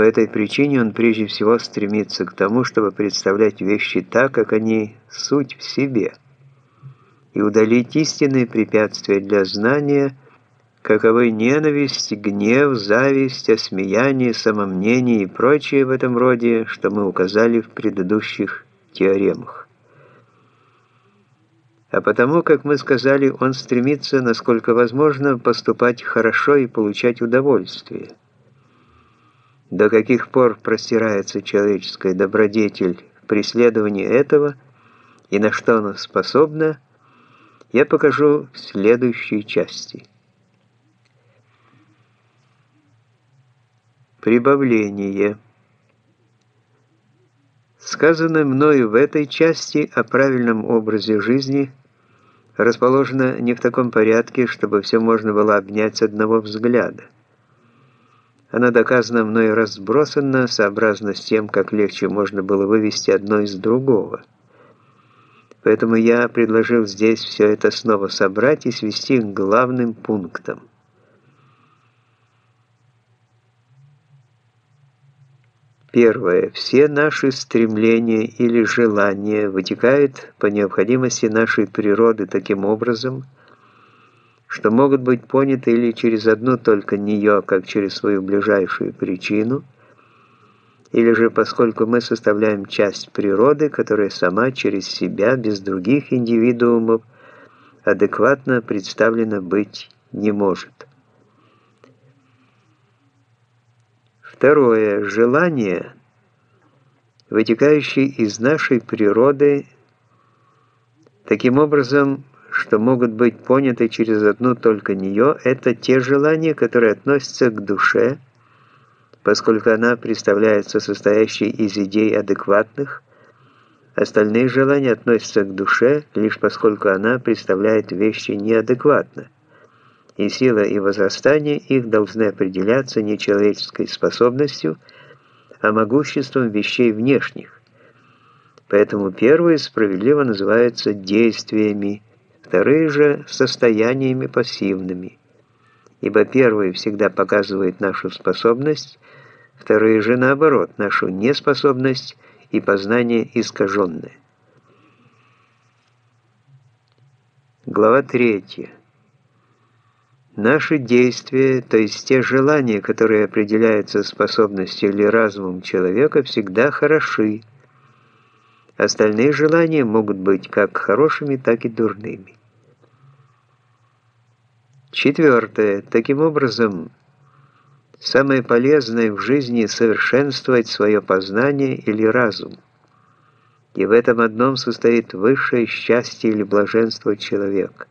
По этой причине он прежде всего стремится к тому, чтобы представлять вещи так, как они суть в себе, и удалить истинные препятствия для знания, каковы ненависть, гнев, зависть, осмеяние, самомнение и прочее в этом роде, что мы указали в предыдущих теоремах. А потому, как мы сказали, он стремится, насколько возможно, поступать хорошо и получать удовольствие. До каких пор простирается человеческая добродетель в преследовании этого и на что она способна, я покажу в следующей части. Прибавление. Сказанное мною в этой части о правильном образе жизни расположено не в таком порядке, чтобы все можно было обнять с одного взгляда. Она доказана мной разбросана, сообразно с тем, как легче можно было вывести одно из другого. Поэтому я предложил здесь все это снова собрать и свести к главным пунктам. Первое. Все наши стремления или желания вытекают по необходимости нашей природы таким образом, что могут быть поняты или через одну только нее, как через свою ближайшую причину, или же поскольку мы составляем часть природы, которая сама через себя, без других индивидуумов, адекватно представлена быть не может. Второе. Желание, вытекающее из нашей природы, таким образом, что могут быть поняты через одну только нее, это те желания, которые относятся к душе, поскольку она представляется состоящей из идей адекватных, остальные желания относятся к душе, лишь поскольку она представляет вещи неадекватно и сила и возрастание их должны определяться не человеческой способностью, а могуществом вещей внешних. Поэтому первые справедливо называются действиями, вторые же – состояниями пассивными. Ибо первые всегда показывают нашу способность, вторые же наоборот, нашу неспособность и познание искаженное. Глава третья. Наши действия, то есть те желания, которые определяются способностью или разумом человека, всегда хороши. Остальные желания могут быть как хорошими, так и дурными. Четвертое. Таким образом, самое полезное в жизни – совершенствовать свое познание или разум. И в этом одном состоит высшее счастье или блаженство человека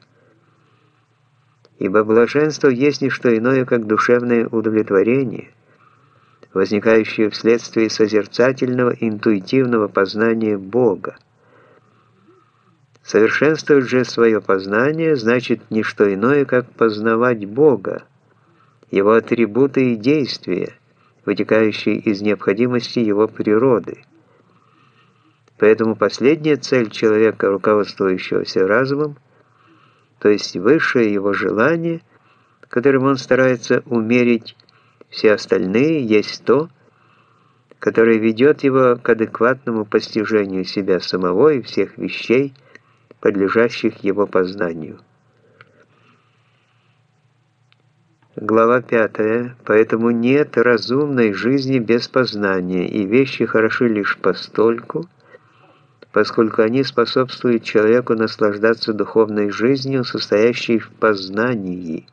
ибо блаженство есть не что иное, как душевное удовлетворение, возникающее вследствие созерцательного интуитивного познания Бога. Совершенствовать же свое познание значит не что иное, как познавать Бога, Его атрибуты и действия, вытекающие из необходимости Его природы. Поэтому последняя цель человека, руководствующегося разумом – то есть высшее его желание, которым он старается умерить все остальные, есть то, которое ведет его к адекватному постижению себя самого и всех вещей, подлежащих его познанию. Глава 5. Поэтому нет разумной жизни без познания, и вещи хороши лишь постольку, поскольку они способствуют человеку наслаждаться духовной жизнью, состоящей в познании.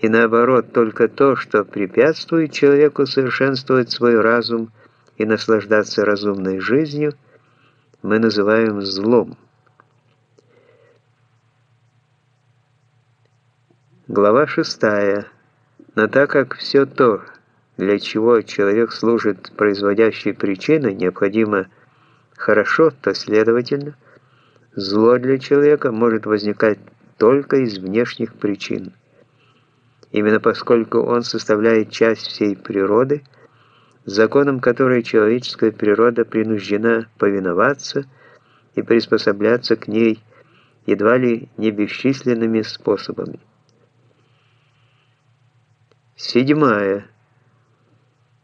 И наоборот, только то, что препятствует человеку совершенствовать свой разум и наслаждаться разумной жизнью, мы называем злом. Глава 6. Но так как все то, для чего человек служит производящей причиной, необходимо хорошо, то, следовательно, зло для человека может возникать только из внешних причин. Именно поскольку он составляет часть всей природы, законам которой человеческая природа принуждена повиноваться и приспосабляться к ней едва ли не бесчисленными способами. Седьмая.